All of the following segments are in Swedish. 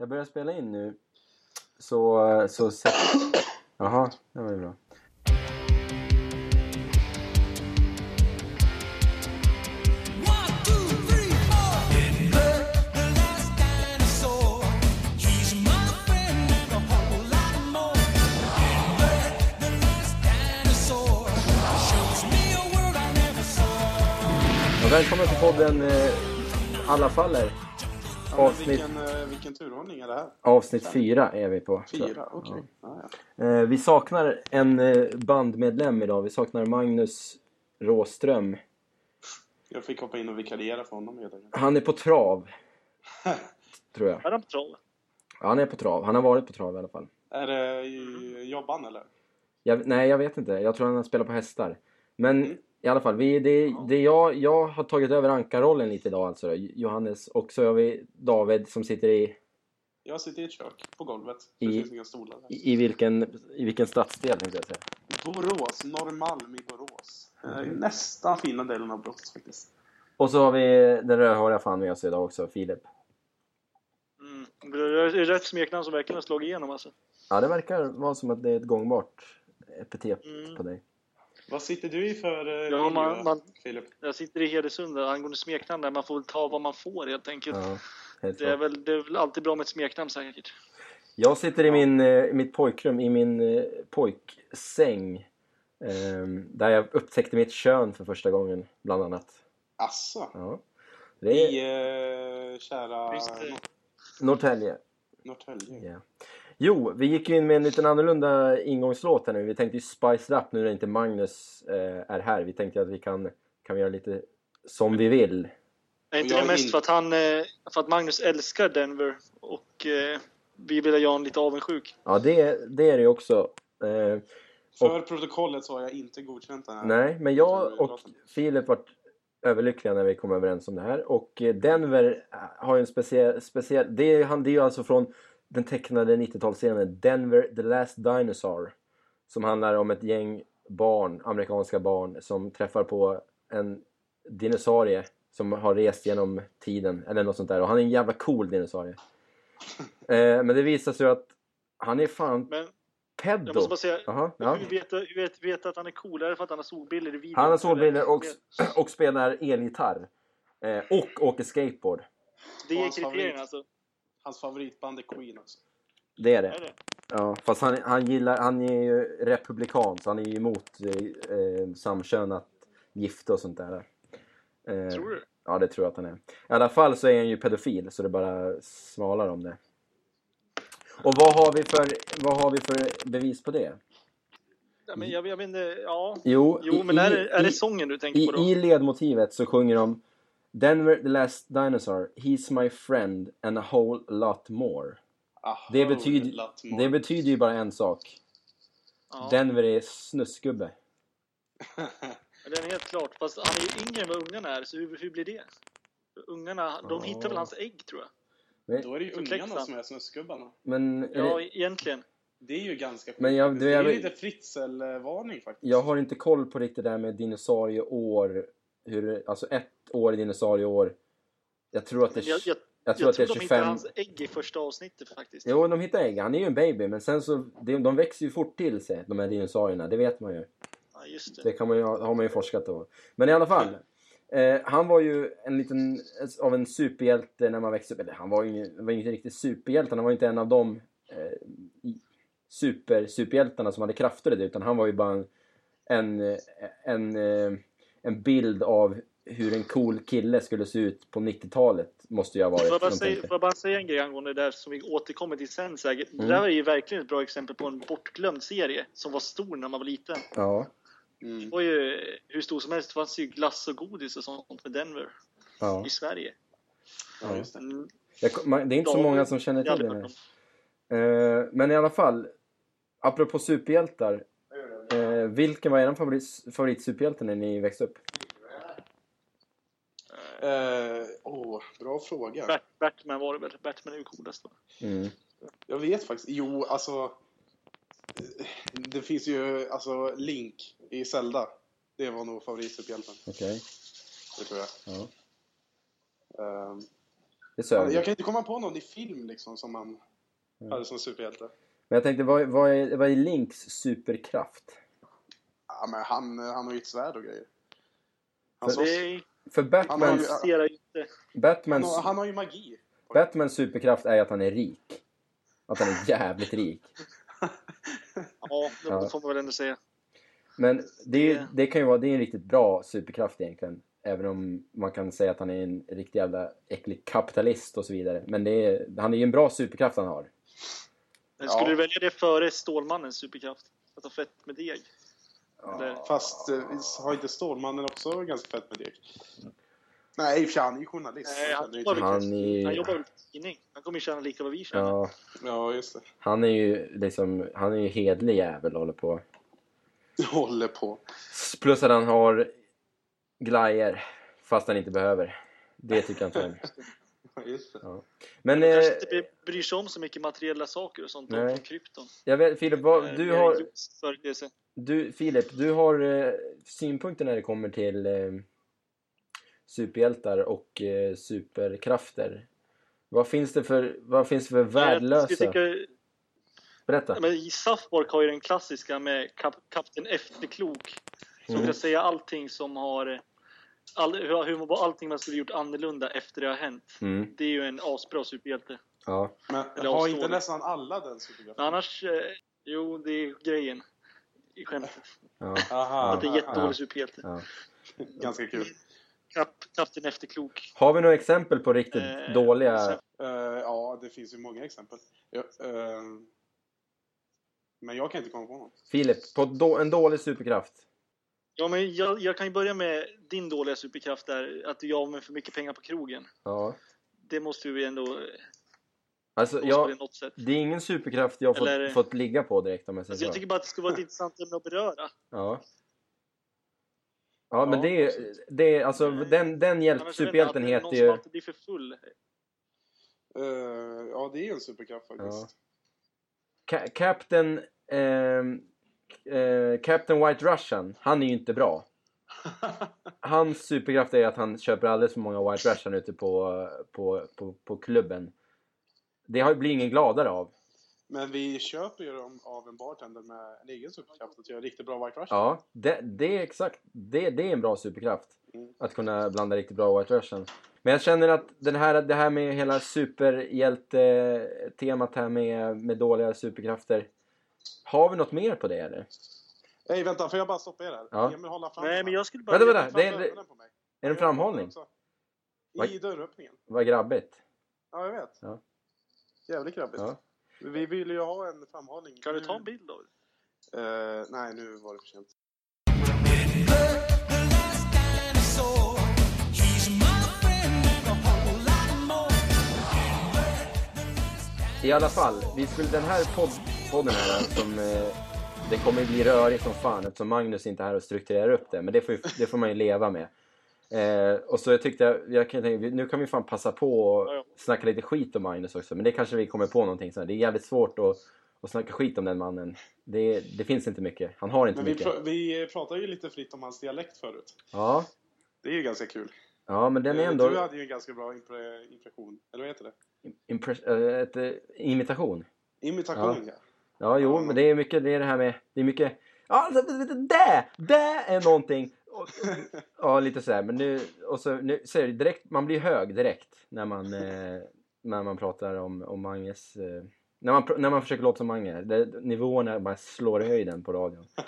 Jag börjar spela in nu. Så, så sätt... Jaha, det var ju bra. Och välkomna till podden eh, Alla faller. Avsnitt, vilken, eh, vilken turordning är det här? avsnitt fyra är vi på. Fyra? Okej. Ja, ja. Eh, vi saknar en eh, bandmedlem idag. Vi saknar Magnus Råström. Jag fick hoppa in och vikariera för honom helt enkelt. Han är på trav, tror jag. Är han på trav? Ja, han är på trav. Han har varit på trav i alla fall. Är det i Jobban eller? Jag, nej, jag vet inte. Jag tror han spelar på hästar. Men Mm. I alla fall, vi, det, det jag, jag har tagit över ankarrollen lite idag alltså. Då. Johannes. Och så har vi David som sitter i, Jag sitter i ett kök på golvet. I- Det finns inga stolar i, i, vilken, i vilken stadsdel tänkte jag säga. Borås, Norrmalm i Borås. Eh, Nästan fina delen av Borås faktiskt. Och så har vi den rödhåriga fan med oss idag också, Filip. Mm. Det är rätt smeknamn som verkligen har slagit igenom alltså. Ja, det verkar vara som att det är ett gångbart epitet Mm. på dig. Vad sitter du i för eh, Ja, miljö, man- man- Filip? Jag sitter i Hedesund där, angående smeknamn där. Man får väl ta vad man får helt enkelt. Ja, helt Det, är väl, det är väl alltid bra med ett smeknamn säkert. Jag sitter i, min, eh, i mitt pojkrum, i min eh, pojksäng. ehm, där jag upptäckte mitt kön för första gången, bland annat. Asså? Ja. Det är I eh, kära eh, Norrtälje. Norrtälje. Ja. Jo, vi gick ju in med en liten annorlunda ingångslåt här nu. Vi tänkte ju spice it up nu när inte Magnus eh, är här. Vi tänkte att vi kan, kan vi göra lite som vi vill. Är inte det mest för att han, eh, för att Magnus älskar Denver och eh, vi vill göra honom lite avundsjuk? Ja, det, det är det ju också. Eh, För protokollet så har jag inte godkänt den här. nej, men jag och Filip vart överlyckliga när vi kom överens om det här. Och eh, Denver har ju en speciell... speciell det, är, han, det är ju alltså från den tecknade 90-talsserien Denver the Last Dinosaur. Som handlar om ett gäng barn, amerikanska barn, som träffar på en dinosaurie som har rest genom tiden, eller något sånt där. Och han är en jävla cool dinosaurie. Eh, men det visar sig ju att han är fan Men pedo. jag måste bara säga, Jaha, ja. hur vet du hur vet, vet att han är cool? Är det för att han har solbilder i videon? Han har solbrillor och, och spelar elgitarr. Eh, och åker skateboard. Det är kriterierna alltså. Hans favoritband är Queen också. Det är Är det. det? Ja, fast han, han gillar, han är ju republikan så han är ju emot eh, eh, samkönat gifte och sånt där. Eh, Tror du? Ja, det tror jag att han är. I alla fall så är han ju pedofil så det bara smalar om det. Och vad har vi för, vad har vi för bevis på det? Ja, men jag, jag vet inte, ja. Jo, Jo, i- men är, i- det, är det sången du tänker I, på då? I ledmotivet så sjunger de Denver the last dinosaur, he's my friend and a whole lot more. Det betyder, lot more. det betyder ju bara en sak. Ja, Denver är snusgubbe. den är helt klart. Fast han är ju yngre än vad ungarna är, så hur, hur blir det? Ungarna, de Ja. hittar väl hans ägg tror jag. Då är det ju ungarna som är snusgubbarna. Men är Ja, det, egentligen. Det är ju ganska sjukt. Men jag- det, det- är jag- lite Fritzl-varning faktiskt. jag har inte koll på riktigt det där med dinosaurieår. Hur, alltså ett år i dinosaurieår. Jag tror att det, Jag, jag, jag tror jag att det tror är de hittar 25. hans ägg i första avsnittet faktiskt. Jo, de hittar ägg. Han är ju en baby. Men sen så, de, de växer ju fort till sig, de här dinosaurierna. Det vet man ju. Ja, just det. Det kan man ju, har man ju forskat på. Men i alla fall. Eh, han var ju en liten, av en superhjälte när man växte upp. Eller han var ju ingen, var inte riktigt superhjälte. Han var ju inte en av de eh, super, superhjältarna som hade krafter i det. Utan han var ju bara en, en, eh, en, eh, en bild av hur en cool kille skulle se ut på 90-talet. Måste ju ha varit. Får jag, bara säga, jag bara säga en grej angående det där som vi återkommer till sen säkert. Mm. Det där är ju verkligen ett bra exempel på en bortglömd serie som var stor när man var liten. Ja, Mm. Det var ju hur stor som helst. Det fanns ju glass och godis och sånt med Denver ja. i Sverige. Ja, just det. Mm, Jag, man- det är inte så många som känner till det. Eh, men i alla fall, apropå superhjältar. Vilken var er favorit, favoritsuperhjälte när ni växte upp? Eh, åh, bra fråga. Bat- Batman var det väl? Batman är ju coolast va? Mm. Jag vet faktiskt. Jo, alltså. Det finns ju alltså Link i Zelda. Det var nog favoritsuperhjälten. Okej. Det tror jag. Ja. Ehm, Det sög. Jag kan inte komma på någon i film liksom som man hade som superhjälte. Men jag tänkte, vad, vad, är, vad är Links superkraft? Ja, men han, han har ju ett svärd och grejer. Han, För-. Det För Han har Batmans, ju- inte. han, Batmans, har, han har ju magi. Batmans superkraft är att han är rik. Att han är jävligt rik. Ja, det Ja. får man väl ändå säga. Men det, är- Det- det kan ju vara, det är en riktigt bra superkraft egentligen. Även om man kan säga att han är en riktig jävla äcklig kapitalist och så vidare. Men det är, han är ju en bra superkraft han har. Men skulle Ja. du välja det före Stålmannens superkraft? Att ha fett med deg? Eller? Fast eh, har inte Stålmannen också ganska fett med deg? Nej, i och för sig, han är ju journalist. Nej, han det är jobbar inte Han är Han jobbar väl på tidning? Han kommer ju tjäna lika vad vi tjänar. ja, Ja, just det. han är ju liksom, han är ju hedlig jävel håller på. Håller på. Plus att han har glajer fast han inte behöver. Det tycker jag inte om. Ja, det. Men Han eh, kanske inte bry- bryr sig om så mycket materiella saker och sånt Nej. från krypton. jag vet, Filip, vad, Eh, du mer har. Du, Filip, du har eh, synpunkter när det kommer till eh, superhjältar och eh, superkrafter. Vad finns det för, vad finns det för Jag värdelösa? tycker, Berätta. men i South Park har ju den klassiska med kap, Kapten Efterklok. Som Mm. vill säga allting som har... All, hur, hur, allting man skulle gjort annorlunda efter det har hänt. Mm, Det är ju en asbra superhjälte. ja. Men Eller har inte nästan alla den superkraften? Men annars... Eh, jo, det är grejen. I skämtet. Ja, Aha, Att det är en jättedålig superhjälte. ja. Ganska kul. Kap, Kapten Efterklok. Har vi några exempel på riktigt Eh, dåliga... så- Eh, ja, det finns ju många exempel. Ja, eh, men jag kan inte komma på någon. Filip, på då, en dålig superkraft? Ja, men jag, jag kan ju börja med din dåliga superkraft där. Att du gör av med för mycket pengar på krogen. Ja. Det måste vi ändå... Alltså, jag, det något sätt. det är ingen superkraft jag har fått, Eller- fått ligga på direkt om jag säger Alltså, jag tycker bara att det skulle vara ett intressant ämne att beröra. Ja. Ja, men Ja, det är, det är alltså den, den hjälp, superhjälten att det är heter någon som ju... alltid blir för full. Eh, ja, det är ju en superkraft faktiskt. Ca- Captain... eh, Captain White Russian, han är ju inte bra. Hans superkraft är att han köper alldeles för många White Russian ute på, på, på, på klubben. Det har- blir ingen gladare av. Men vi köper ju dem av en bartender med en egen superkraft att göra riktigt bra White Russian. Ja, det, det är exakt. Det, det är en bra superkraft. Mm. Att kunna blanda riktigt bra White Russian. Men jag känner att den här, det här med hela superhjälte-temat här med, med dåliga superkrafter. Har vi något mer på det eller? Hej, vänta, får jag bara stoppa er här? Ja. Emil, hålla fram Nej, men jag skulle bara... Vänta, vänta. Det är- mig. Är det en framhållning? I dörröppningen. Vad grabbigt. Ja, jag vet. Ja. Jävligt grabbigt. Ja. Vi vill ju ha en framhållning. Kan du ta en bild det? Eh, nej, nu var det för sent. I alla fall, vi skulle, den här podd, podden här som... Eh, den kommer bli rörig som fan eftersom Magnus inte är här och strukturerar upp det. Men det får, ju, det får man ju leva med. Eh, och så jag tyckte jag, jag kan tänka, nu kan vi fan passa på Ja, ja. och snacka lite skit om Magnus också. Men det kanske vi kommer på någonting sen. Det är jävligt svårt att, att snacka skit om den mannen. Det, det finns inte mycket. Han har inte Men vi, mycket. pr- vi pratade ju lite fritt om hans dialekt förut. Ja, Det är ju ganska kul. ja, men den är Eh, ändå... Du hade ju en ganska bra impre- impression. Eller vad heter det? Impress, äh, ett, äh, imitation. Imitation, ja. Ja, jo, Ja. men det är mycket det, är det här med... Det är mycket... Ja, alltså, det! Det är någonting! Och- Ja, lite sådär. Men nu... Och så, nu så direkt... Man blir hög direkt när man, eh, när man pratar om, om Manges... Eh, när, man, när man försöker låta som Mange. Det, nivåerna bara slår i höjden på radion.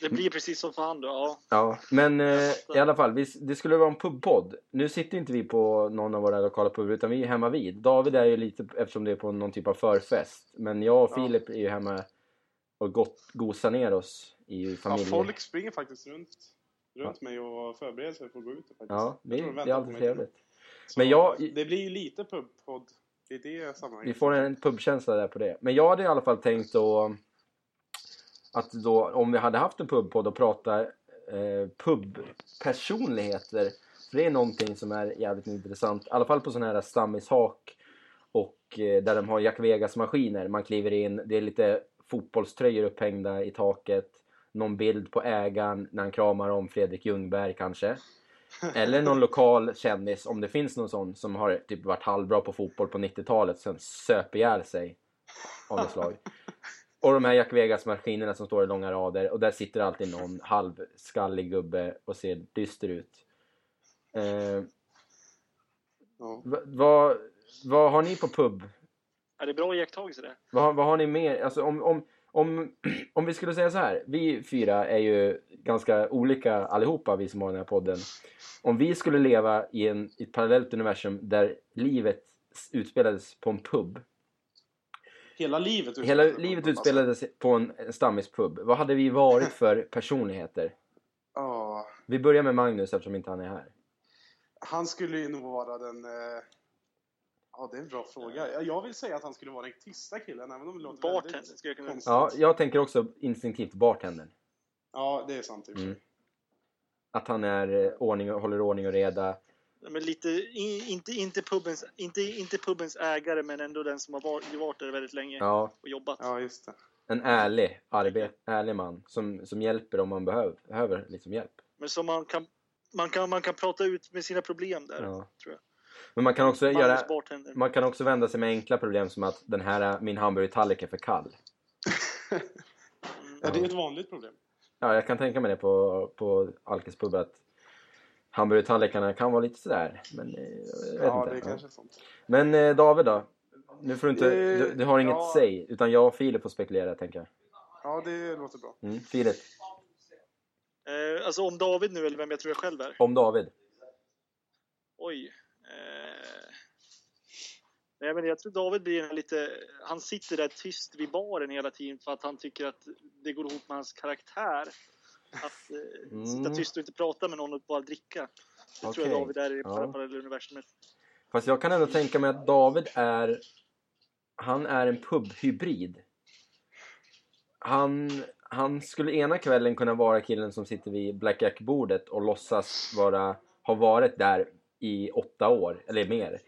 Det blir precis som fan då. Ja. Ja, men eh, i alla fall. Vi, det skulle vara en pubpodd. Nu sitter inte vi på någon av våra lokala pubar utan vi är hemma vid. David är ju lite eftersom det är på någon typ av förfest. Men jag och Ja. Filip är ju hemma och gott, gosar ner oss i ja. familjen. Folk springer faktiskt runt, runt mig och förbereder sig för att gå ut. Faktiskt. Ja, det, det är alltid trevligt. Men jag- Det blir ju lite pubpodd i det sammanhanget. Vi får en pubkänsla där på det. Men jag hade i alla fall tänkt då att då om vi hade haft en pubpodd och prata eh, pubpersonligheter. För det är någonting som är jävligt intressant. I alla fall på sådana här stammishak och eh, där de har Jack Vegas maskiner. Man kliver in, det är lite fotbollströjor upphängda i taket. Någon bild på ägaren när han kramar om Fredrik Ljungberg kanske. Eller någon lokal kändis, om det finns någon sån som har typ varit halvbra på fotboll på 90-talet, sen söp ihjäl sig av något slag. Och de här Jack Vegas-maskinerna som står i långa rader och där sitter alltid någon halvskallig gubbe och ser dyster ut. Eh, Ja. va- vad, vad har ni på pub? Är det bra iakttagelse det? Vad, vad har ni mer? Alltså om, om, om, om vi skulle säga så här. Vi fyra är ju ganska olika allihopa, vi som har den här podden. Om vi skulle leva i, en, i ett parallellt universum där livet utspelades på en pub. Hela livet Hela utspelades på livet pub, utspelades på en, en stammispub. Vad hade vi varit för personligheter? Alltså. Ja, Vi börjar med Magnus eftersom inte han är här. han skulle ju nog vara den... Eh... Ja, det är en bra fråga. Ja, Jag vill säga att han skulle vara den tysta killen, även om det låter Bartender väldigt skulle jag kunna konstigt. Ja, jag tänker också instinktivt bartendern. Ja, det är sant i och för sig. Mm. Att han är eh, ordning och, håller ordning och reda. Men lite, i- inte, inte, pubens, inte, inte pubens ägare men ändå den som har varit, varit där väldigt länge Ja, och jobbat. Ja, just det. en ärlig, arbet, ärlig man som, som hjälper om man behöver, behöver liksom hjälp. Men som man kan, man kan, man kan prata ut med sina problem där. Ja. Tror jag. Men man kan, också Magnus göra, bartender. man kan också vända sig med enkla problem som att den här, min hamburgertallrik är för kall. Ja, det är ett vanligt problem. Ja, jag kan tänka mig det på, på Alkes pub att hamburgertallrikarna kan vara lite sådär. Men eh, jag vet Ja, inte. det är kanske sånt. Men eh, David då? Nu får du inte, Eh, du, du har inget ja. säg, utan jag och Filip får spekulera tänker jag. Ja, det låter bra. Mm, Filip, Eh, alltså om David nu eller vem jag tror jag själv är. om David. Oj. Eh, nej, men jag tror David blir lite... Han sitter där tyst vid baren hela tiden för att han tycker att det går ihop med hans karaktär. Att eh, Mm. sitta tyst och inte prata med någon och bara dricka. Det tror jag. David är i Ja. parallelluniversumet. Fast jag kan ändå tänka mig att David är... Han är en pubhybrid. Han, han skulle ena kvällen kunna vara killen som sitter vid Blackjack-bordet och låtsas vara, ha varit där i åtta år, eller mer.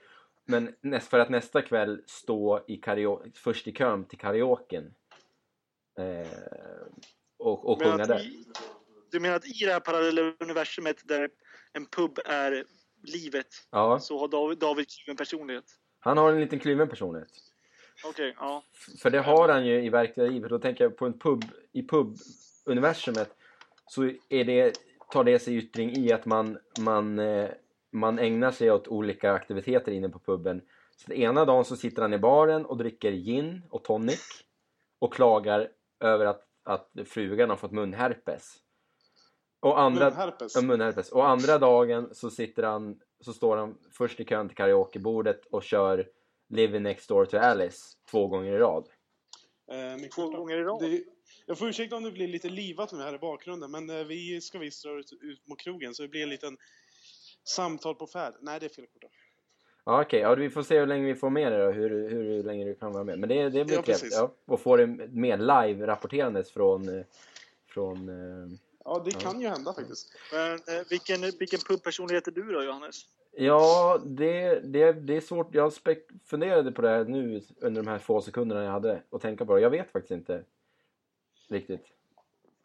Men näst, för att nästa kväll stå i karaoke, först i kön till karaoken. Eh, och och sjunga där. i, du menar att i det här parallella universumet där en pub är livet Ja, så har David, David en personlighet? han har en liten kluven personlighet. Okej, ja. För det har han ju i verkliga livet. Då tänker jag på en pub, i pub-universumet så är det, tar det sig yttring i att man, man, eh, man ägnar sig åt olika aktiviteter inne på puben. Så den ena dagen så sitter han i baren och dricker gin och tonic och klagar över att, att frugan har fått munherpes. Och andra, Munherpes. Ja, munherpes. Och andra dagen så sitter han, så står han först i kön till karaokebordet och kör Living Next Door to Alice två gånger i rad. Eh, Två gånger i rad. Det, jag får ursäkta om det blir lite livat med här i bakgrunden, men eh, vi ska visst dra ut, ut mot krogen, så det blir en liten samtal på färd. Nej, det är fel korta. Ja, okej. Ja, vi får se hur länge vi får med det då, hur, hur, hur länge du kan vara med. Men det, det blir Ja, trevligt. Ja. Och få det mer live-rapporterandes från... eh, från eh, Ja, det kan ju hända faktiskt. Men eh, vilken, vilken pubpersonlighet är du då, Johannes? Ja, det, det, det är svårt. Jag spek- funderade på det här nu under de här få sekunderna jag hade att tänka på det. Jag vet faktiskt inte riktigt.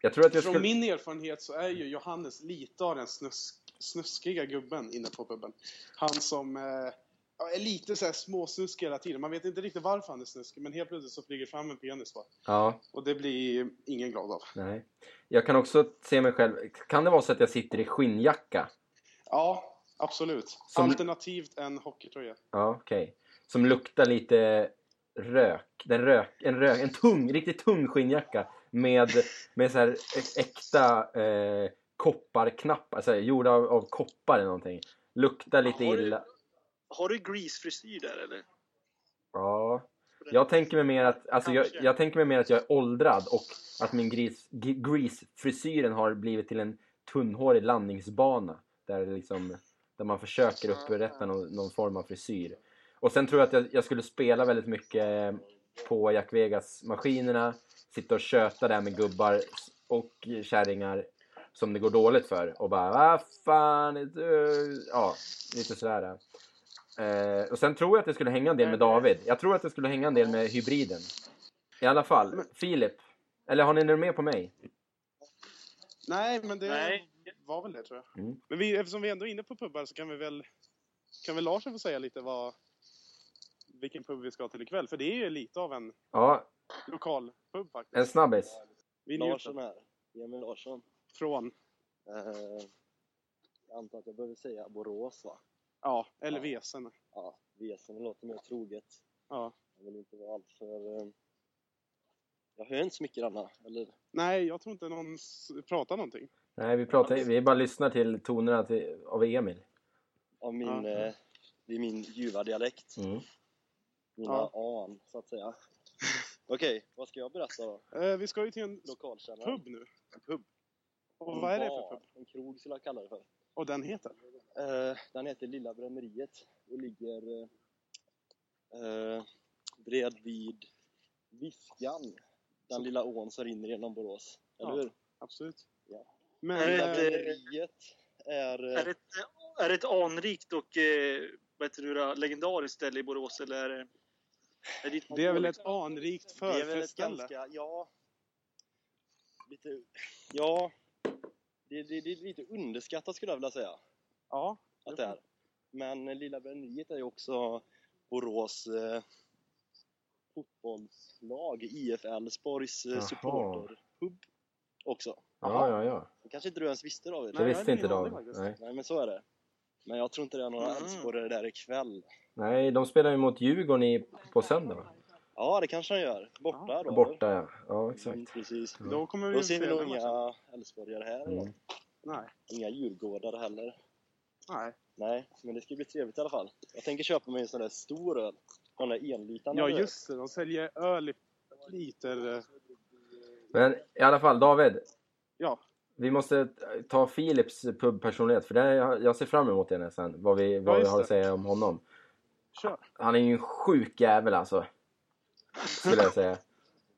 Jag tror att jag Från skulle... min erfarenhet så är ju Johannes lite av den snusk, snuskiga gubben inne på puben. Han som eh, är lite så här småsnuskig hela tiden. Man vet inte riktigt varför han är snuskig, men helt plötsligt så flyger fram en penis bara. Ja, Och det blir ingen glad av. nej. Jag kan också se mig själv... Kan det vara så att jag sitter i skinnjacka? Ja, absolut. Som- Alternativt en hockeytröja. Ja, okej. Som luktar lite rök. Den rök, en rök, en tung, riktigt tung skinnjacka med, med så här äkta eh, kopparknappar, alltså gjorda av, av koppar eller någonting. Luktar lite Har du- illa. Har du grease-frisyr där eller? Ja. Jag tänker mig mer att, alltså jag, jag tänker mig mer att jag är åldrad och att min grease-frisyren har blivit till en tunnhårig landningsbana. Där, liksom, där man försöker upprätta någon, någon form av frisyr. Och sen tror jag att jag, jag skulle spela väldigt mycket på Jack Vegas-maskinerna. Sitta och köta där med gubbar och kärringar som det går dåligt för. Och bara vad fan, är du?" ja, lite sådär. Eh, och sen tror jag att det skulle hänga en del med David. Jag tror att det skulle hänga en del med hybriden. I alla fall, Filip. Eller har ni något mer på mig? Nej, men det... Nej, var väl det tror jag. Mm. Men vi, eftersom vi ändå är inne på pubbar så kan vi väl... Kan väl Larsen få säga lite vad... Vilken pub vi ska till ikväll? För det är ju lite av en Ja, lokal pub faktiskt. en snabbis. Vi Larsson här. Emil Larsson. Från... Eh, jag antar att jag behöver säga Borås va? Ja, eller Ja. Vesen. Ja, Vesen låter mer troget. Ja. Jag vill inte vara alltför... Eh, jag hör inte så mycket Anna, eller? Nej, jag tror inte någon pratar någonting. Nej, vi, pratar, vi bara lyssnar till tonerna till, av Emil. Av min, Ja. eh, det är min ljuva dialekt. Mm. Mina Ja. an, så att säga. Okej, vad ska jag berätta då? Eh, vi ska ju till en pub nu. En pub. Och vad är det för pub? En krog skulle jag kalla det för. Och den heter? Eh, den heter Lilla Bränneriet och ligger eh, bredvid Viskan. Den lilla ån som rinner genom Borås. Eller Ja. hur? Absolut. Ja. Men... Lilla Eh, Bränneriet är... eh, Är det, ett, är det ett anrikt och eh, vad heter det, legendariskt ställe i Borås eller är det... Är man Det är väl ett anrikt det är väl ett förfestställe? ganska... Ja... Lite... Ja... Det, det, det är lite underskattat skulle jag vilja säga. Ja. att det är. Men Lilla Bränneriet är ju också Borås eh, fotbollslag, IF Elfsborgs eh, supporterpub också. Ja, ja, ja. Det kanske inte du ens visste David? Det Nej, jag visste inte David. Nej. Nej men så är det. Men jag tror inte det är några Mm. Elfsborgare där ikväll. Nej, de spelar ju mot Djurgården i, på söndag va? Ja det kanske de gör. Borta då. Borta ja. Ja, eller? exakt. Mm, precis. Då kommer vi Då ser vi se nog inga Elfsborgare här. Mm. då. Nej. Inga Djurgårdare heller. Nej. Nej, men det ska bli trevligt i alla fall. Jag tänker köpa mig en sån där stor öl. Den där enlitaren. Ja, just det. De säljer öl i liter. eh, Men i alla fall, David. Ja. Vi måste ta Philips pubpersonlighet för det är, jag ser fram emot det nästan. Vad vi, vad vi just har det. att säga om honom. Kör. Han är ju en sjuk jävel alltså. Skulle jag säga.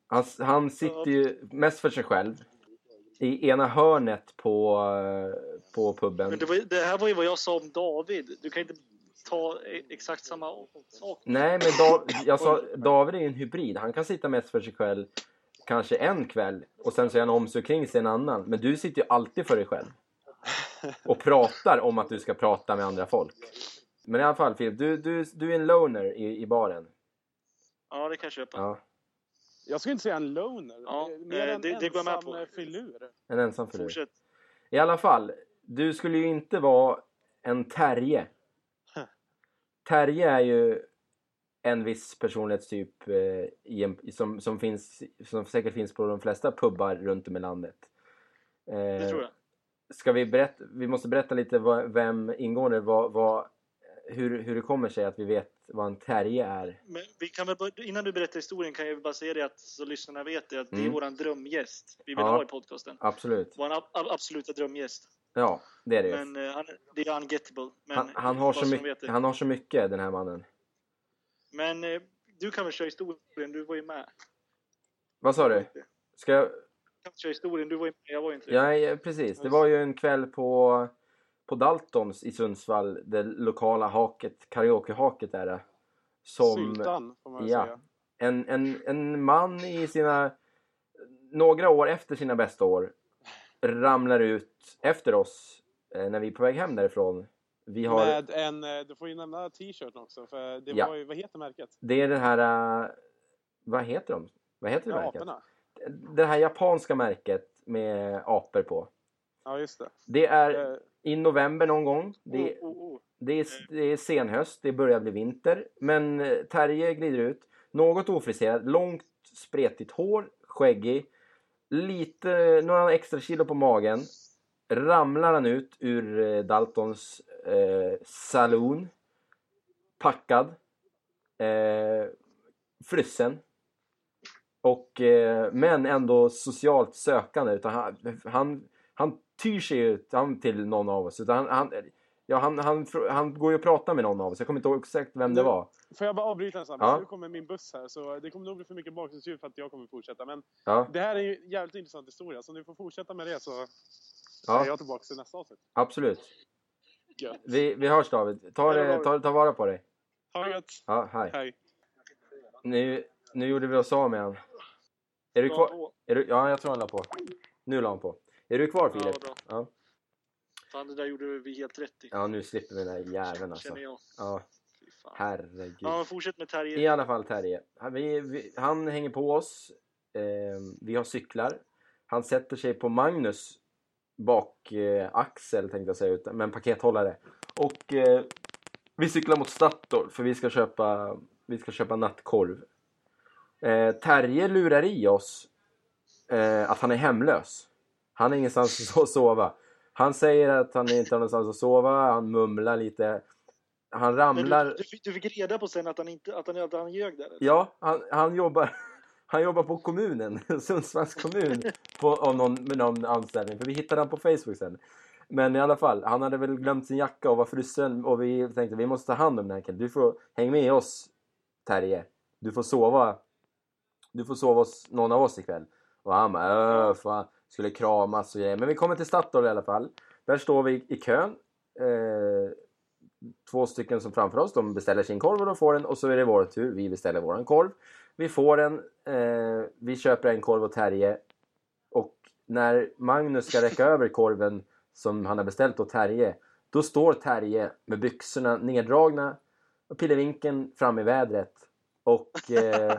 Han, han sitter ju mest för sig själv. I ena hörnet på, på puben. Men det, var, det här var ju vad jag sa om David. Du kan inte ta e- exakt samma sak. Nej, men da, jag sa, David är ju en hybrid. Han kan sitta mest för sig själv kanske en kväll och sen så är han om sig kring sig en annan. Men du sitter ju alltid för dig själv. Och pratar om att du ska prata med andra folk. Men i alla fall Filip, du, du, du är en loner i, i baren. Ja, det kan jag köpa. Ja, Jag skulle inte säga en loner. Ja, Mer eh, en det- det går jag med ensam på. filur. en ensam förlur. Fortsätt. I alla fall, du skulle ju inte vara en Terje. Terje är ju en viss personlighetstyp eh, som, som, finns, som säkert finns på de flesta pubbar runt om i landet. Eh, Det tror jag. Ska vi berätta, vi måste berätta lite vad, vem ingående, vad, vad, hur, hur det kommer sig att vi vet vad en Terje är. Men vi kan väl, innan du berättar historien kan jag bara säga det att så lyssnarna vet det, att det är Mm. våran drömgäst vi vill Ja. ha i podcasten. Absolut. Vår ab- ab- absoluta drömgäst. Ja, det är det. Men eh, han, det är ungettable. Men han, han, har så mycket, det. han har så mycket, den här mannen. Men eh, du kan väl köra historien, du var ju med. Vad sa du? Ska jag... Du kan köra historien, du var ju med, jag var ju inte Ja, ja, precis. Det var ju en kväll på, på Daltons i Sundsvall. Det lokala haket, karaokehaket är det. Som Syltan, får man ja. säga. en, en, en man i sina... Några år efter sina bästa år ramlar ut efter oss eh, när vi är på väg hem därifrån. Vi har... Med en, eh, du får ju nämna t-shirten också, för det Ja. var ju, vad heter märket? Det är den här... eh, vad heter de? Vad heter det Ja, märket? aporna. Det här japanska märket med apor på. Ja, just det. Det är Eh, i november någon gång. Det, Oh, oh, oh. Det är, det är senhöst, det börjar bli vinter. Men eh, Terje glider ut. Något ofriserad, långt spretigt hår, skäggig. Lite, några extra kilo på magen. Ramlar han ut ur eh, Daltons eh, saloon. Packad. Eh, frusen. Och, eh, men ändå socialt sökande. Utan han, han, han tyr sig ju han till någon av oss. Utan han, han, Ja, han, han, han går ju och pratar med någon av oss. Jag kommer inte ihåg exakt vem det var. Får jag bara avbryta en snabb? Ja. Nu kommer min buss här, så det kommer nog bli för mycket bakgrundsljud för att jag kommer fortsätta. Men Ja, det här är ju en jävligt intressant historia, så om ni får fortsätta med det så är ja jag tillbaka till nästa avsnitt. absolut. Gött. Vi, vi hörs David. Ta, det, ta, ta vara på dig. Ha det gött! Ja, hej. Hej! Nu, nu gjorde vi oss av med han. Är du kvar? Är du, ja, jag tror han la på. Nu la han på. Är du kvar Ja, Filip? vad bra. Ja. Fan, det där gjorde vi helt rätt i. Ja, nu slipper vi den där jäveln alltså. Känner jag. Ja, herregud. Ja, men fortsätt med Terje. I alla fall Terje. Han, vi, vi, han hänger på oss. Eh, vi har cyklar. Han sätter sig på Magnus bakaxel eh, tänkte jag säga, utan- med en pakethållare. Och eh, vi cyklar mot Statoil för vi ska köpa, vi ska köpa nattkorv. Eh, Terje lurar i oss eh, att han är hemlös. Han har ingenstans att sova. Han säger att han inte har någonstans att sova. Han mumlar lite. Han ramlar. du, du, fick, du fick reda på sen att han, inte, att han, att han ljög där? eller? Ja, han, han, jobbar, han jobbar på kommunen, Sundsvalls kommun, på, av någon, med någon anställning. För vi hittade han på Facebook sen. Men i alla fall, han hade väl glömt sin jacka och var frusen och vi tänkte vi måste ta hand om den här killen. Du får häng med oss Terje. Du får sova. Du får sova hos någon av oss ikväll. Och han bara öh, fan. Skulle kramas och grejer. Men vi kommer till Statoil i alla fall. Där står vi i kön. Eh, två stycken som framför oss. De beställer sin korv och de får den. Och så är det vår tur. Vi beställer våran korv. Vi får den. Eh, vi köper en korv åt Terje. Och när Magnus ska räcka över korven som han har beställt åt Terje. Då står Terje med byxorna neddragna och pillevinkeln fram i vädret. Och eh,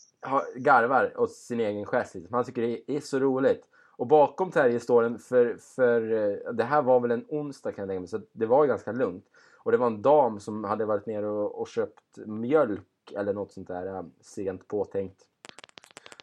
garvar åt sin egen gest. Han tycker det är så roligt. Och bakom Terje står en, för, för eh, det här var väl en onsdag kan jag tänka mig, så det var ganska lugnt. Och det var en dam som hade varit nere och, och köpt mjölk eller något sånt där eh, sent påtänkt.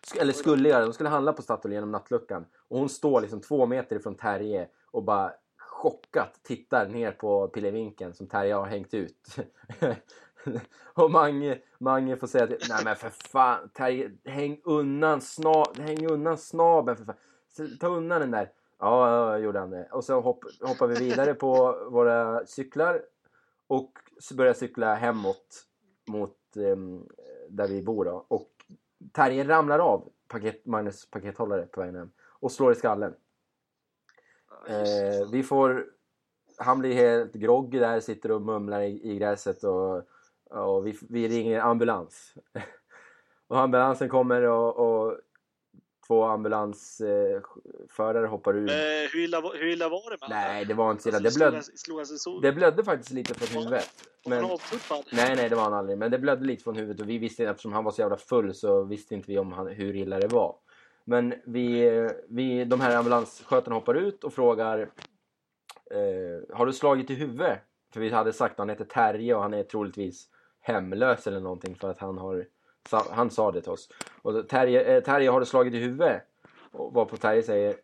Sk- Eller skulle göra, de skulle handla på Statoil genom nattluckan. Och hon står liksom två meter ifrån Terje och bara chockat tittar ner på pillevinkeln som Terje har hängt ut. och Mange, Mange får säga till, nej men för fan Terje, häng undan, sna, häng undan snaben för fan. Ta undan den där. Ja, ja, gjorde han det. Och så hopp, hoppar vi vidare på våra cyklar och så börjar cykla hemåt mot ehm, där vi bor då. Och Terje ramlar av paket, Magnus pakethållare på vägen hem och slår i skallen. Eh, vi får, han blir helt groggy där, sitter och mumlar i, i gräset och, och vi, vi ringer ambulans. och ambulansen kommer och, och två ambulansförare hoppar ur. Eh, hur, illa, hur illa var det med? Nej, det var inte så illa. Alltså, Det, blöd, det blödde faktiskt lite från huvudet. Men, nej, nej, det var han aldrig. Men det blödde lite från huvudet och vi visste, eftersom han var så jävla full så visste inte vi om han, hur illa det var. Men vi, vi, de här ambulansskötarna hoppar ut och frågar eh, Har du slagit i huvudet? För vi hade sagt att han heter Terje och han är troligtvis hemlös eller någonting för att han har Han sa det till oss. Och Terje, eh, Terje har du slagit i huvudet? Och varpå Terje säger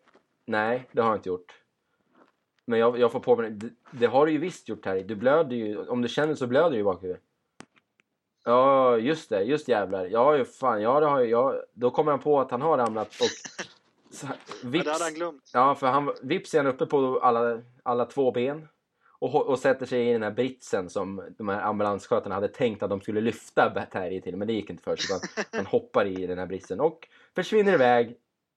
Nej, det har jag inte gjort. Men jag, jag får på mig det, det har du ju visst gjort Terje. Du blöder ju. Om du känner så blöder du ju i bakhuvudet. Ja, just det. Just jävlar. Ja, ju fan. Ja, det har jag, ja, då kommer han på att han har ramlat och... Så, Ja, vips, det hade han glömt. Ja, för han, vips är han uppe på alla, alla två ben och, och sätter sig i den här britsen som de här ambulansskötarna hade tänkt att de skulle lyfta Terje till, men det gick inte för sig. Han hoppar i den här britsen och försvinner iväg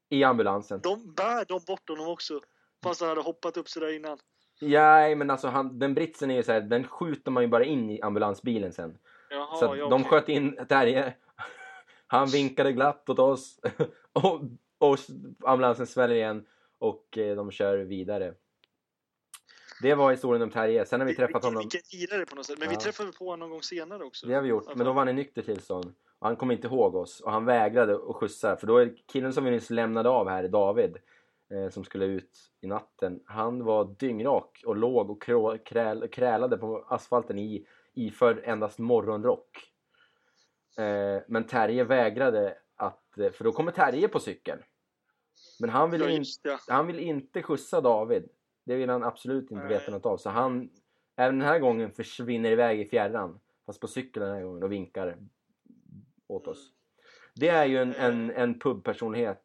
i ambulansen. De bär de bort honom också. Fast han hade hoppat upp sådär innan. Ja, men alltså han, den britsen är ju så här, den skjuter man ju bara in i ambulansbilen sen. Jaha, så ja, de okej. sköt in Terje. Han vinkade glatt åt oss. och, och ambulansen sväller igen och eh, de kör vidare. Det var historien om Terje. Sen har vi träffat honom. Vilken lirare på något sätt. Men Ja. vi träffade på honom någon gång senare också. Det har vi gjort, men då var han i nykter tillstånd. Och han kom inte ihåg oss och han vägrade att skjutsa. För då är killen som vi nyss lämnade av här, David, eh, som skulle ut i natten. Han var dyngrak och låg och krå, kräl, krälade på asfalten i, iförd endast morgonrock. Eh, men Terje vägrade att, för då kommer Terje på cykel. Men han vill, in, han vill inte skjutsa David. Det vill han absolut inte veta något av. Så han, även den här gången, försvinner iväg i fjärran. Fast på cykeln den här gången och vinkar åt oss. Det är ju en, en, en pubpersonlighet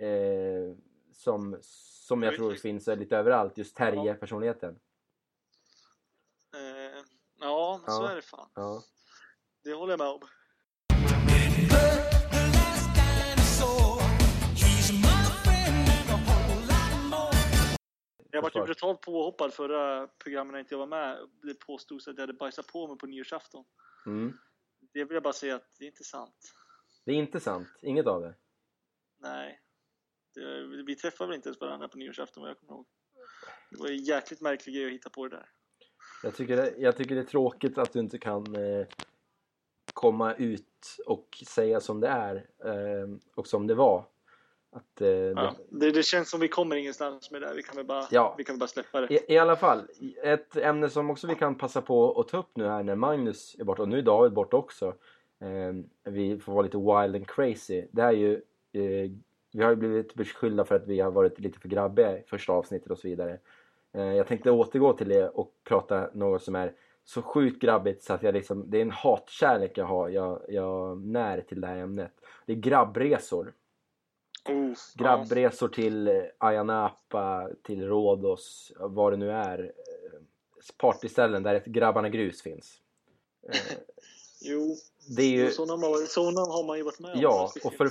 eh, som, som jag tror finns lite överallt. Just Terje-personligheten. Eh, ja, men så är det fan. Ja. Det håller jag med om. Jag var ju brutalt påhoppad förra programmet när inte jag var med. Det påstods att jag hade bajsat på mig på nyårsafton. Mm. Det vill jag bara säga att det är inte sant. Det är inte sant. Inget av det. Nej. Det, vi träffade väl inte ens varandra på nyårsafton vad jag kommer ihåg. Det var en jäkligt märklig grej att hitta på det där. Jag tycker, det, jag tycker det är tråkigt att du inte kan eh, komma ut och säga som det är eh, och som det var. Att, eh, Ja. Det, det känns som vi kommer ingenstans med det här. Vi kan väl bara, Ja. vi kan bara släppa det. I, I alla fall, ett ämne som också vi kan passa på att ta upp nu här när Magnus är borta och nu är David borta också. Eh, vi får vara lite wild and crazy. Det är ju, eh, vi har ju blivit beskyllda för att vi har varit lite för grabbiga i första avsnittet och så vidare. Eh, jag tänkte återgå till det och prata något som är så sjukt grabbigt så att jag liksom, det är en hatkärlek jag har, jag, jag när till det här ämnet. Det är grabbresor. Oh, Grabbresor till eh, Ayia Napa, till Rhodos, vad det nu är. eh, Partyställen där ett Grabbarna Grus finns. Eh. Jo, Det är ju, sådana, har- man ju varit med om. ja, och för,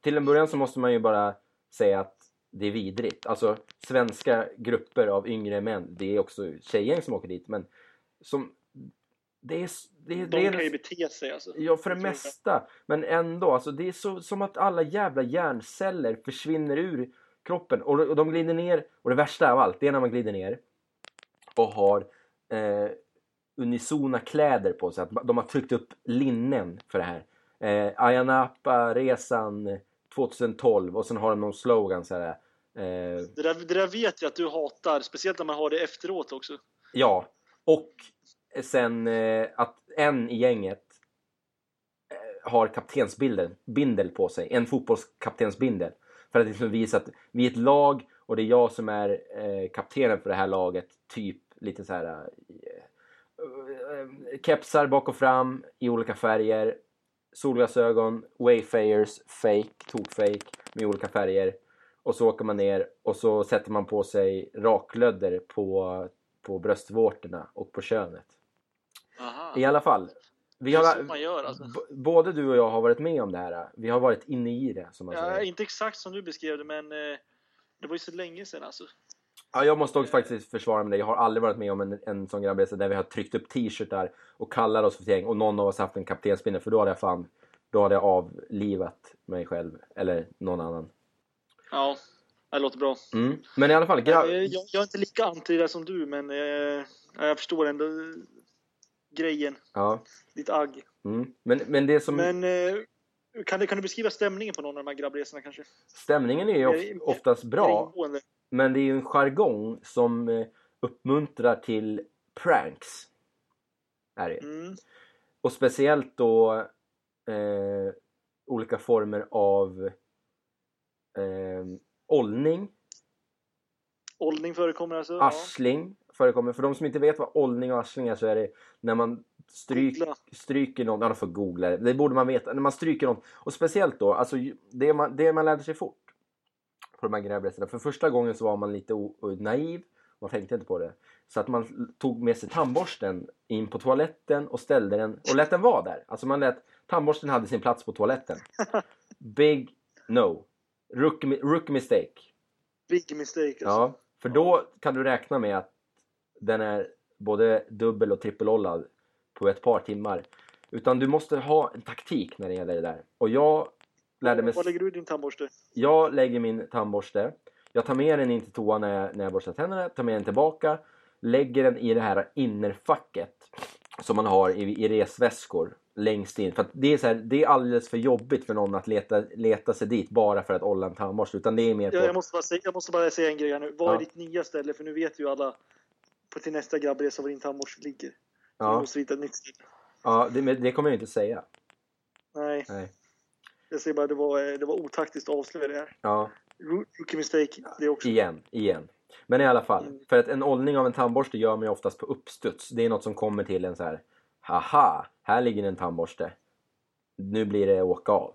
till en början så måste man ju bara säga att det är vidrigt. Alltså svenska grupper av yngre män, det är också tjejgäng som åker dit, men som... Det är, det, De det är kan ju bete sig alltså. Ja, för det mesta. Men ändå, alltså, det är så, som att alla jävla hjärnceller försvinner ur kroppen. Och, och de glider ner, och det värsta av allt, det är när man glider ner och har eh, unisona kläder på sig. Att de har tryckt upp linnen för det här. Eh, Ayia Napa-resan 2012 och sen har de någon slogan så här. Eh, Det där, det där vet jag att du hatar, speciellt när man har det efteråt också. Ja, och sen eh, att en i gänget eh, har kaptensbindel på sig. En fotbollskaptensbindel. För att liksom visa att vi är ett lag och det är jag som är eh, kaptenen för det här laget. Typ lite så här eh, kepsar bak och fram i olika färger. Solglasögon, Wayfayers, fake, tokfake med olika färger. Och så åker man ner och så sätter man på sig raklödder på, på bröstvårtorna och på könet. Aha. I alla fall. Vi det är har, så man gör alltså. både du och jag har varit med om det här. Vi har varit inne i det som man Ja, säger. inte exakt som du beskrev det, men eh, det var ju så länge sedan alltså. Ja, jag måste också faktiskt försvara mig det. Jag har aldrig varit med om en, en sån grabbresa där vi har tryckt upp t-shirtar och kallar oss för ett gäng och någon av oss haft en kaptensbindel för då hade jag fan då hade jag avlivat mig själv eller någon annan. Ja, det låter bra. Mm. Men i alla fall, gra- Eh, Jag, jag är inte lika anti det som du, men eh, jag förstår ändå eh, grejen. ja. Ditt agg. Mm. Men, men det som... Men eh, kan, du, kan du beskriva stämningen på någon av de här grabbresorna kanske? Stämningen är ju of, oftast bra. Men det är ju en jargong som eh, uppmuntrar till pranks. Är det. Mm. Och speciellt då eh, olika former av eh, ollning, Åldning förekommer alltså? arsling förekommer. För de som inte vet vad ollning och arsling är så är det när man stryk, stryker någon, ja de får googla det, det borde man veta, när man stryker någon. Och speciellt då, alltså det man, det man lärde sig fort på de här grävresorna. För första gången så var man lite naiv, man tänkte inte på det. Så att man tog med sig tandborsten in på toaletten och ställde den och lät den vara där. Alltså man lät, tandborsten hade sin plats på toaletten. Big no. Rookie, rookie mistake. Big mistake alltså. Ja, för då kan du räkna med att den är både dubbel och trippelollad på ett par timmar. Utan du måste ha en taktik när det gäller det där. Och jag lärde mig... Var lägger du din tandborste? Jag lägger min tandborste. Jag tar med den in till toan när jag, när jag borstar tänderna. Tar med den tillbaka. Lägger den i det här innerfacket. Som man har i, i resväskor. Längst in. För att det, är så här, det är alldeles för jobbigt för någon att leta, leta sig dit bara för att olla en tandborste. Utan det är mer på... Jag, måste bara säga, jag måste bara säga en grej här nu. Var Ja. är ditt nya ställe? För nu vet ju alla på till nästa grabbresa var din tandborste ligger. Ja. Du måste hitta ett nytt ställe. ja det, men det kommer jag inte säga. Nej, Nej. jag säger bara det var, eh, det var otaktiskt att avslöja det här. Ja, Rookie mistake, det också. igen, igen. Men i alla fall, Mm. för att en ollning av en tandborste gör man ju oftast på uppstuds. Det är något som kommer till en så här. Haha, här ligger en tandborste. Nu blir det åka av.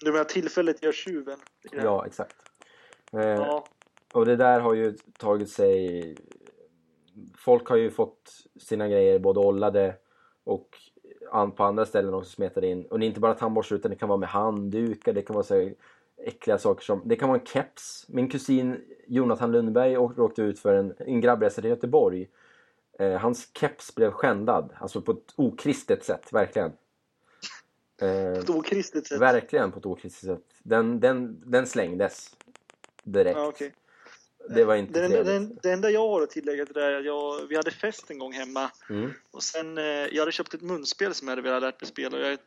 Du menar tillfället gör tjuven? Ja, exakt. Eh, ja. Och det där har ju tagit sig... Folk har ju fått sina grejer både ollade och på andra ställen också smetade in. Och det är inte bara tandborstar utan det kan vara med handdukar, det kan vara så äckliga saker som... Det kan vara en keps. Min kusin Jonathan Lundberg åkte ut för en, en grabbresa till Göteborg. Eh, hans keps blev skändad, alltså på ett okristet sätt, verkligen. Eh, På ett okristet sätt. verkligen på ett okristet sätt. Den, den, den slängdes direkt. Ja, okej. Det var inte det, det, det enda jag har att tillägga till det är att jag, vi hade fest en gång hemma Mm. och sen eh, jag hade köpt ett munspel som jag hade velat lärt mig spela. Och jag,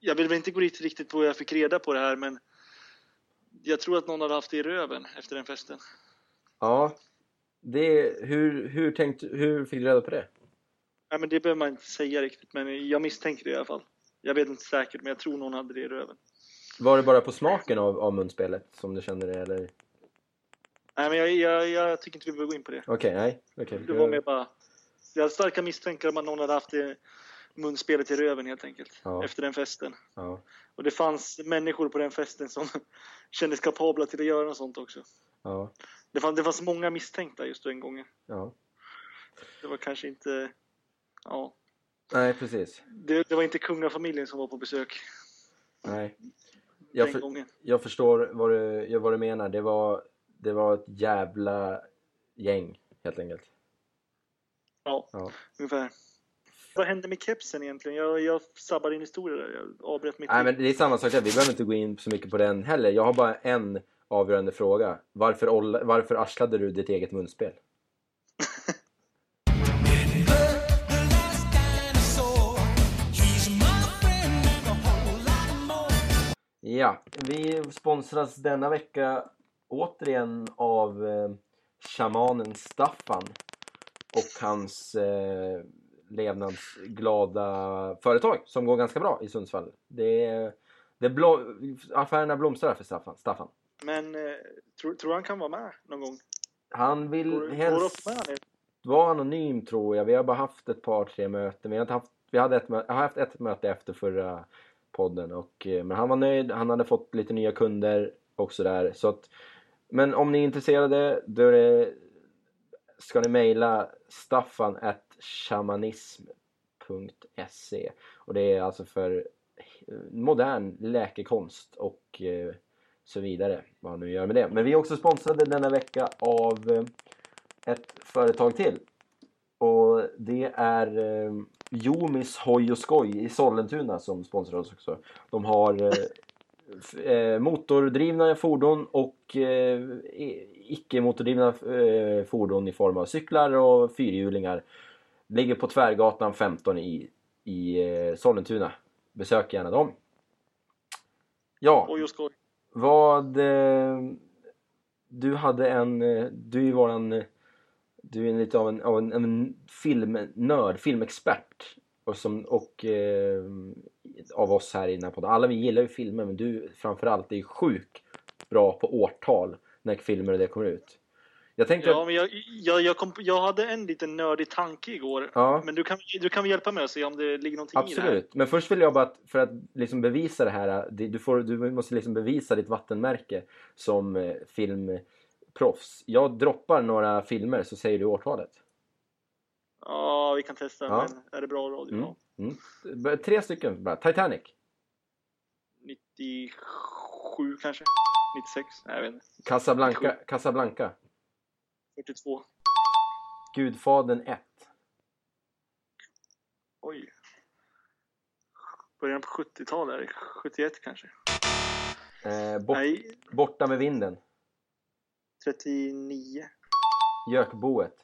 jag vill väl inte gå dit riktigt på hur jag fick reda på det här men jag tror att någon hade haft det i röven efter den festen. Ja. Det, hur, hur, tänkt, hur fick du reda på det? Nej, men det behöver man inte säga riktigt men jag misstänker det i alla fall. Jag vet inte säkert men jag tror någon hade det i röven. Var det bara på smaken av, av munspelet som du kände det eller? Nej men jag, jag, jag tycker inte vi behöver gå in på det. Okej, nej. Okej. Det var mer bara... Jag hade starka misstankar om att någon hade haft det munspelet i röven helt enkelt. Ja. Efter den festen. Ja. Och det fanns människor på den festen som kändes kapabla till att göra något sånt också. Ja. Det fanns, det fanns många misstänkta just den gången. Ja. Det var kanske inte... Ja. Nej, precis. Det, det var inte kungafamiljen som var på besök Nej. Jag, för, jag förstår vad du, vad du menar. Det var, det var ett jävla gäng, helt enkelt. Ja, Ja. ungefär. Vad hände med kepsen egentligen? Jag, jag sabbade in historia där. Jag avbröt mitt Nej, men det är samma sak där. Vi behöver inte gå in så mycket på den heller. Jag har bara en avgörande fråga. Varför, varför arslade du ditt eget munspel? Ja, vi sponsras denna vecka återigen av eh, shamanen Staffan och hans eh, levnadsglada företag som går ganska bra i Sundsvall. Det, det blå, affärerna blomstrar för Staffan. Staffan. Men eh, tror, tror han kan vara med någon gång? Han vill Går, helst vara anonym tror jag. Vi har bara haft ett par, tre möten. Vi har, haft, vi hade ett, jag har haft ett möte efter förra podden. Och, eh, men han var nöjd. Han hade fått lite nya kunder och sådär. Så att, men om ni är intresserade då är det, ska ni mejla staffan at shamanism.se och det är alltså för eh, modern läkekonst och eh, så vidare. Vad han nu gör med det. Men vi är också sponsrade denna vecka av eh, ett företag till. Och det är Jomis Hoj och Skoj i Sollentuna som sponsrar oss också. De har eh, motordrivna fordon och eh, icke-motordrivna eh, fordon i form av cyklar och fyrhjulingar. Ligger på Tvärgatan 15 i, i eh, Sollentuna. Besök gärna dem. Ja, skoj. vad... Du hade en... Du är ju våran... Du är lite av en, av en, en filmnörd, filmexpert. Och, som, och eh, av oss här i den här podden. Alla vi gillar ju filmer men du framförallt är ju sjuk bra på årtal när filmer och det kommer ut. Jag tänkte... Ja, men jag, jag, jag, kom, jag hade en liten nördig tanke igår. Ja. Men du kan, du kan väl hjälpa mig att se om det ligger någonting i det? Absolut, men först vill jag bara att, för att liksom bevisa det här, du, får, du måste liksom bevisa ditt vattenmärke som eh, filmproffs. Jag droppar några filmer så säger du årtalet. Ja, vi kan testa. Ja. Men är det bra radio? Mm. Mm. Tre stycken bara. Titanic, 97 kanske? 96? Nej, jag vet inte. Casablanca, Casablanca, 42? Gudfadern 1, Oj. Början på 70-talet? är det 71 kanske? eh, bort, Nej, Borta med vinden, 39? Gökboet.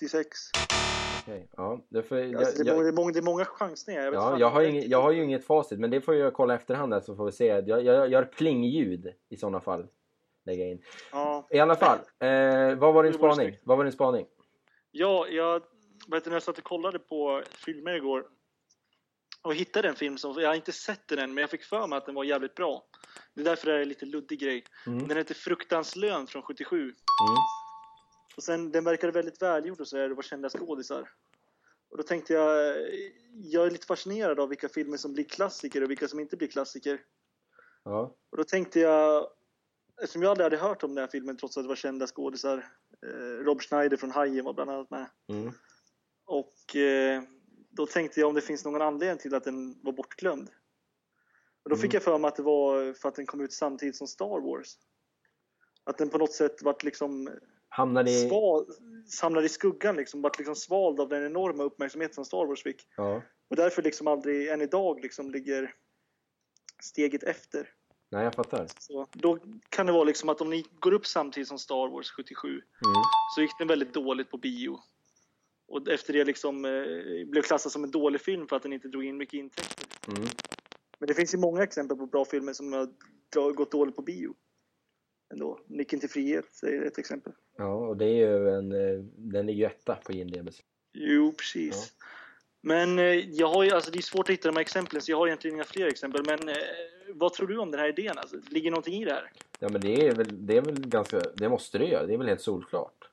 76? Okej, ja, det får, jag, Alltså, det, är många, jag, det, är många, det är många chansningar. Jag, ja, jag, har inget, jag har ju inget facit men det får jag kolla efterhand så får vi se. Jag, jag, jag gör plingljud i sådana fall. Lägga in. Ja, I alla fall, eh, vad var din spaning? Vad var din spaning? ja jag, vet du, när jag satt och kollade på filmer igår och hittade en film som, jag har inte sett den än, men jag fick för mig att den var jävligt bra. Det är därför det är en lite luddig grej. Mm. Den heter Fruktanslön från 77. Mm. Och sen, den verkade väldigt välgjord och sådär, det var kända skådisar. Och då tänkte jag, jag är lite fascinerad av vilka filmer som blir klassiker och vilka som inte blir klassiker. Ja. Och då tänkte jag, eftersom jag aldrig hade hört om den här filmen trots att det var kända skådisar, eh, Rob Schneider från Hajen var bland annat med. Mm. Och eh, då tänkte jag om det finns någon anledning till att den var bortglömd. Och då fick Mm. jag för mig att det var för att den kom ut samtidigt som Star Wars. Att den på något sätt vart liksom Hamnade i... sval, samlade i skuggan liksom, vart liksom svald av den enorma uppmärksamhet som Star Wars fick. Ja. Och därför liksom aldrig än idag liksom ligger steget efter. Nej, jag fattar. Så då kan det vara liksom att om ni går upp samtidigt som Star Wars 77 Mm. så gick den väldigt dåligt på bio. Och efter det liksom eh, blev klassad som en dålig film för att den inte drog in mycket intäkter. Mm. Men det finns ju många exempel på bra filmer som har gått dåligt på bio. Ändå. Nicken till frihet är ett exempel. Ja, och det är ju en... eh, Den ligger ju etta på IMDB. Jo, precis. Men eh, jag har ju, alltså det är svårt att hitta de här exemplen så jag har egentligen inga fler exempel. Men eh, vad tror du om den här idén? Alltså, ligger någonting i det här? Ja, men det är väl, det är väl ganska... Det måste det göra. Det är väl helt solklart.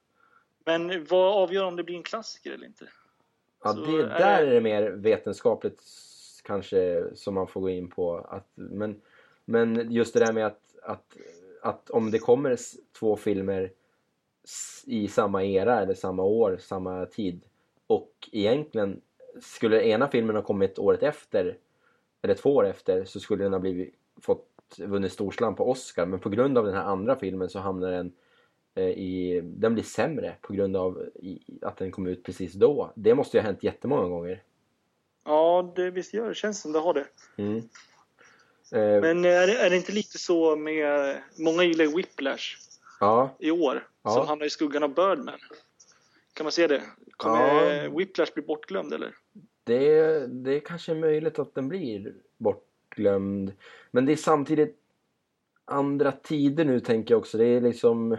Men vad avgör om det blir en klassiker eller inte? Ja, Så det, är där det- är det mer vetenskapligt kanske som man får gå in på. Att, men, men just det där med att, att, att om det kommer två filmer i samma era eller samma år, samma tid och egentligen skulle ena filmen ha kommit året efter eller två år efter så skulle den ha blivit, fått vunnit storslam på Oscar men på grund av den här andra filmen så hamnar den eh, i, den blir sämre på grund av i, att den kom ut precis då. Det måste ju ha hänt jättemånga gånger. Ja, det visst gör det. Känns som det har det. Mm. Eh, Men är det, är det inte lite så med... Många gillar Whiplash ja, i år. Ja. Som hamnar i skuggan av Birdman. Kan man se det? Kommer Ja. Whiplash bli bortglömd eller? det, det är kanske är möjligt att den blir bortglömd. Men det är samtidigt andra tider nu tänker jag också. Det är liksom...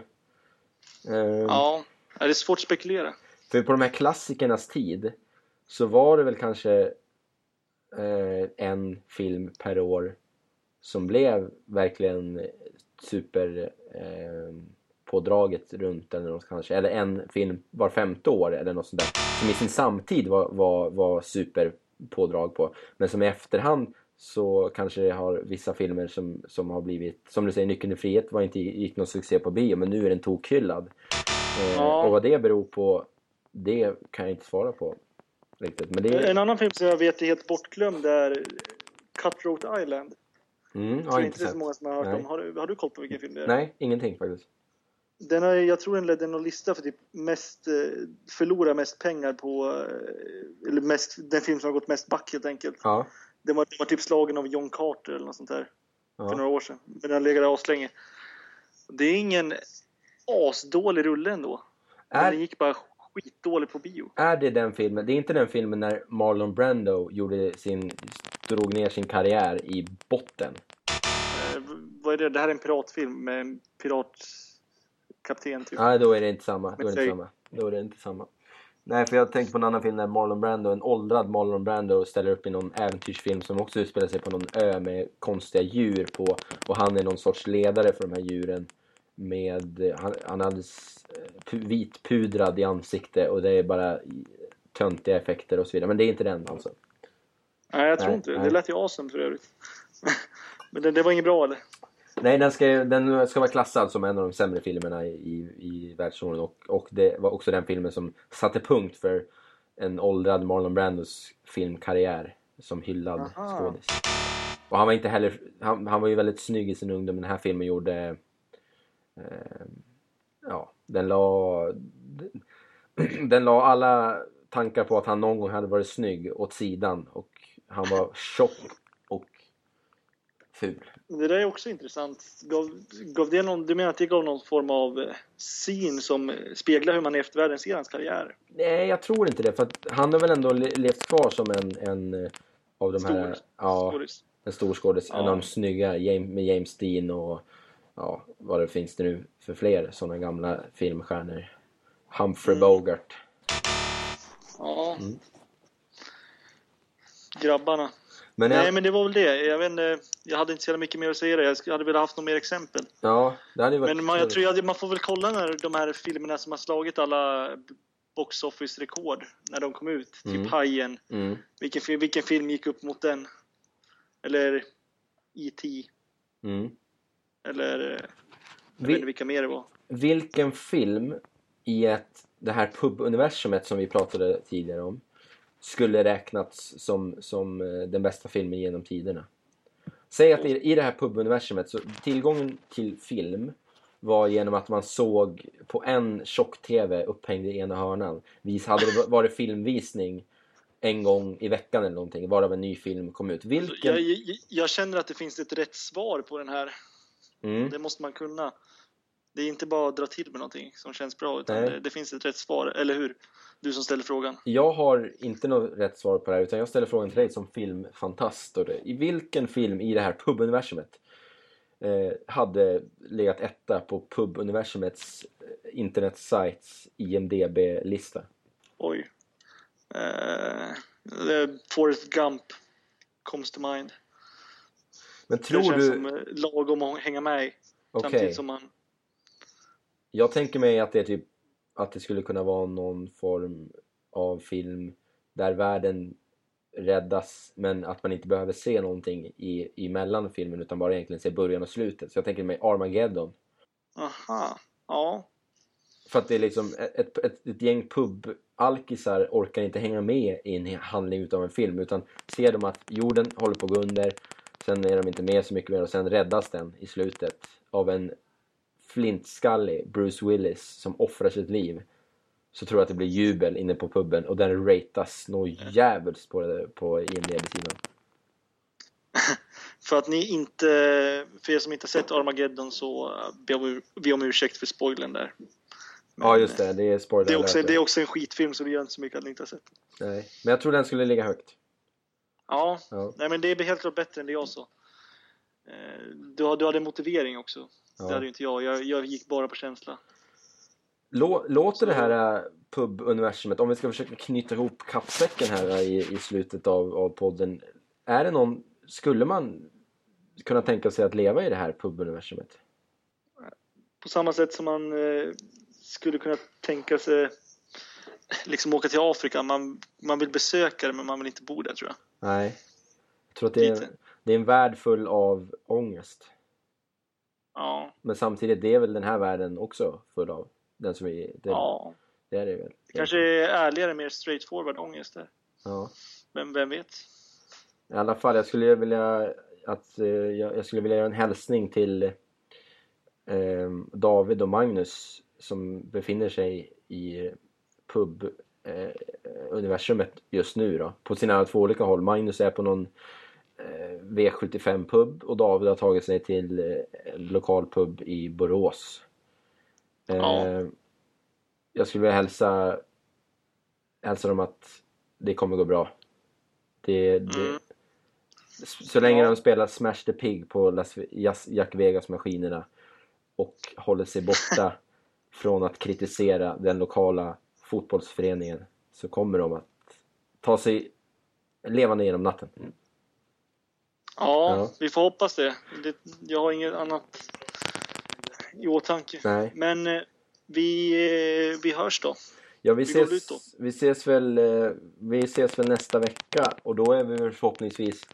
Eh, Ja, är det svårt att spekulera? För på de här klassikernas tid så var det väl kanske eh, en film per år som blev verkligen super eh, pådraget runt eller något kanske. Eller en film var femte år eller något sånt där. Som i sin samtid var, var, var super pådrag på. Men som i efterhand så kanske det har vissa filmer som, som har blivit, som du säger, Nyckeln till frihet var inte, gick någon succé på bio men nu är den tokhyllad. Eh, Ja. Och vad det beror på, det kan jag inte svara på riktigt. Men det. En annan film som jag vet är helt bortglömd är Cutthroat Island. Mm, Jag tror inte det är så många som har hört Nej. om. Har du, har du koll på vilken film det är? Nej, ingenting faktiskt. Den har, jag tror den ledde någon lista för typ mest, eh, förlora mest pengar på, eh, eller mest, den film som har gått mest back helt enkelt. Ja. Den var, den var typ slagen av John Carter eller något sånt där för ja. några år sedan. Men den har legat där aslänge. Det är ingen asdålig rulle ändå. Men den Är, gick bara skitdåligt på bio. är det den filmen? Det är inte den filmen när Marlon Brando gjorde sin, drog ner sin karriär i botten? Eh, vad är det? Det här är en piratfilm med en piratkapten typ. Nej, då är det inte samma. Då är det inte samma. Då är det inte samma. Nej, för jag tänkte på en annan film där Marlon Brando, en åldrad Marlon Brando ställer upp i någon äventyrsfilm som också utspelar sig på någon ö med konstiga djur på. Och han är någon sorts ledare för de här djuren. Med, han, han är alldeles eh, pu- vitpudrad i ansikte och det är bara töntiga effekter och så vidare. Men det är inte den alltså. Nej, jag tror Nej, inte det. Det lät ju awesome för övrigt. Men det, det var inget bra eller? Nej, den ska, den ska vara klassad som en av de sämre filmerna i, i världshistorien och, och det var också den filmen som satte punkt för en åldrad Marlon Brandos filmkarriär som hyllad skådis. Och han var inte heller, han, han var ju väldigt snygg i sin ungdom men den här filmen gjorde eh, ja, den la den la alla tankar på att han någon gång hade varit snygg åt sidan och han var tjock och ful. Det där är också intressant. Gav, gav det någon, du menar att det gav någon form av eh, syn som speglar hur man i eftervärlden ser hans karriär? Nej, jag tror inte det. För han har väl ändå le- levt kvar som en, en eh, av de här... Stor Ja, skådis. en stor skådis. En Ja. av de snygga James, med James Dean och ja, vad det finns det nu för fler sådana gamla filmstjärnor. Humphrey Mm. Bogart. Ja. Mm. Grabbarna. Men Nej, jag, men det var väl det. Jag vet inte, jag hade inte så mycket mer att säga det. Jag hade velat haft några mer exempel. ja, det hade varit Men man, jag tror att man får väl kolla när de här filmerna som har slagit alla box office-rekord när de kom ut. Mm. Typ Hajen. Mm, Vilken, film- vilken film gick upp mot den? Eller E.T. mm. Eller eh, jag Vi- vet inte vilka mer det var. Vilken film i ett, det här pubuniversumet som vi pratade tidigare om skulle räknats som, som eh, den bästa filmen genom tiderna? Säg att i, i det här pubuniversumet så tillgången till film var genom att man såg på en tjock-tv upphängd i ena hörnan. Vis, hade det varit filmvisning en gång i veckan eller någonting, varav en ny film kom ut. Vilken... Jag, jag, jag känner att det finns ett rätt svar på den här. Mm. Det måste man kunna. Det är inte bara att dra till med någonting som känns bra, utan det, det finns ett rätt svar, eller hur? Du som ställer frågan. Jag har inte något rätt svar på det här utan jag ställer frågan till dig som filmfantast. Och det- I vilken film i det här pubuniversumet eh, hade legat etta på pubuniversumets eh, internetsajts IMDB-lista? Oj. Eh, det- Forrest Gump comes to mind. Men det tror känns du... som eh, lagom att hänga med i. Okej, Samtidigt som man... jag tänker mig att det är typ att det skulle kunna vara någon form av film där världen räddas men att man inte behöver se någonting i, i mellan filmen utan bara egentligen se början och slutet. Så jag tänker mig Armageddon. Aha. Ja. För att det är liksom ett, ett, ett gäng pub-alkisar orkar inte hänga med i en handling utav en film utan ser de att jorden håller på att gå under sen är de inte med så mycket mer och sen räddas den i slutet av en flintskallig Bruce Willis som offrar sitt liv så tror jag att det blir jubel inne på puben och den ratas nog jävligt på, det- på IMDB-sidan. För att ni inte, för er som inte har sett Armageddon så ber vi, vi om ursäkt för spoilern där. Men, Ja just det, det är spoiler Det är, också, det är också en skitfilm så det gör inte så mycket att ni inte har sett. Nej, men jag tror den skulle ligga högt. Ja, Ja. nej men det är helt klart bättre än det jag sa. Eh, Du, har- du hade en motivering också. Ja. Det hade ju inte jag. jag. Jag gick bara på känsla. Lå, låter det här äh, pub-universumet, om vi ska försöka knyta ihop kappsäcken här äh, i, i slutet av, av podden. Är det någon, skulle man kunna tänka sig att leva i det här pub-universumet? På samma sätt som man eh, skulle kunna tänka sig liksom åka till Afrika. Man, man vill besöka det men man vill inte bo där tror jag. Nej. Jag tror att det är, det är en värld full av ångest. Ja, Men samtidigt, det är väl den här världen också full av. Den som vi, det, ja. det är det väl. Det kanske är ärligare, mer straightforward ångest där. Ja. Men vem vet? I alla fall, jag skulle vilja att eh, jag, jag skulle vilja göra en hälsning till eh, David och Magnus som befinner sig i pub eh, universumet just nu då. På sina två olika håll. Magnus är på någon V75 pub och David har tagit sig till eh, lokal pub i Borås. Eh, Ja. Jag skulle vilja hälsa, hälsa dem att det kommer gå bra. Det, det, Mm. så länge Ja. de spelar Smash the Pig på Las, Jack Vegas-maskinerna och håller sig borta från att kritisera den lokala fotbollsföreningen så kommer de att ta sig levande genom natten. Ja, Ja. vi får hoppas det. det. Jag har inget annat i åtanke. Nej. Men eh, vi, eh, vi hörs då. Ja, vi Vi ses, då. vi ses väl eh, vi ses väl nästa vecka och då är vi väl förhoppningsvis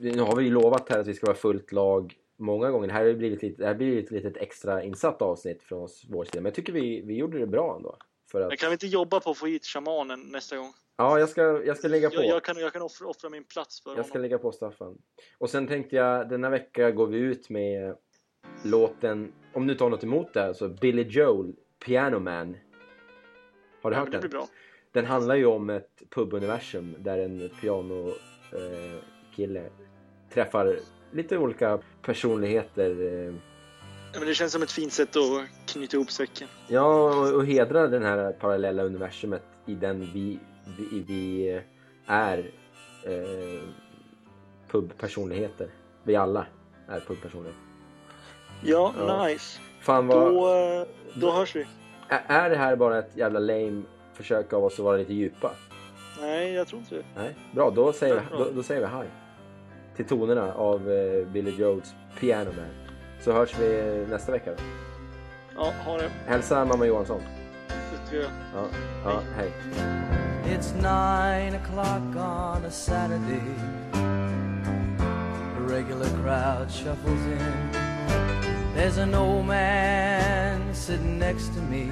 nu har vi ju lovat här att vi ska vara fullt lag många gånger. Det här, blivit lite, det här blir ett litet extra insatt avsnitt från oss, vår sida. Men jag tycker vi, vi gjorde det bra ändå. För att, Jag kan vi inte jobba på att få hit shamanen nästa gång? Ja, jag ska, jag ska lägga på. Jag, jag kan, jag kan offra, offra min plats för Jag ska honom. lägga på Staffan. Och sen tänkte jag, denna vecka går vi ut med låten, om du har något emot det, så Billy Joel, Piano Man. Har du Ja, hört det den? blir bra. Den handlar ju om ett pubuniversum där en piano eh, kille träffar lite olika personligheter. Eh, Ja, men det känns som ett fint sätt att knyta ihop säcken. ja, och, och hedra den här parallella universumet i den vi, vi, vi är eh, pubpersonligheter. Vi alla är pubpersonligheter. Ja, Ja. nice. Fan vad... Då, eh, då hörs vi. Är det här bara ett jävla lame försök av oss att vara lite djupa? Nej, jag tror inte det. Nej, bra. Då säger, vi, då, då säger vi hi. Till tonerna av eh, Billy Joels Piano Man. Så hörs vi nästa vecka. Då. Ja, ha det. Hälsa mamma Johansson. Det ska jag. Ja, ja hej. It's nine o'clock on a Saturday. A regular crowd shuffles in. There's an old man sitting next to me,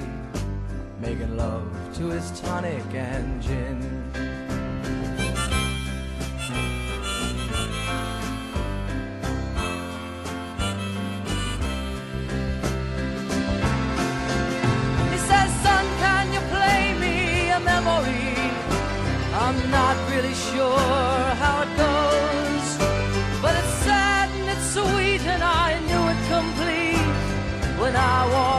making love to his tonic and gin. I'm not really sure how it goes, but it's sad and it's sweet, and I knew it complete when I wore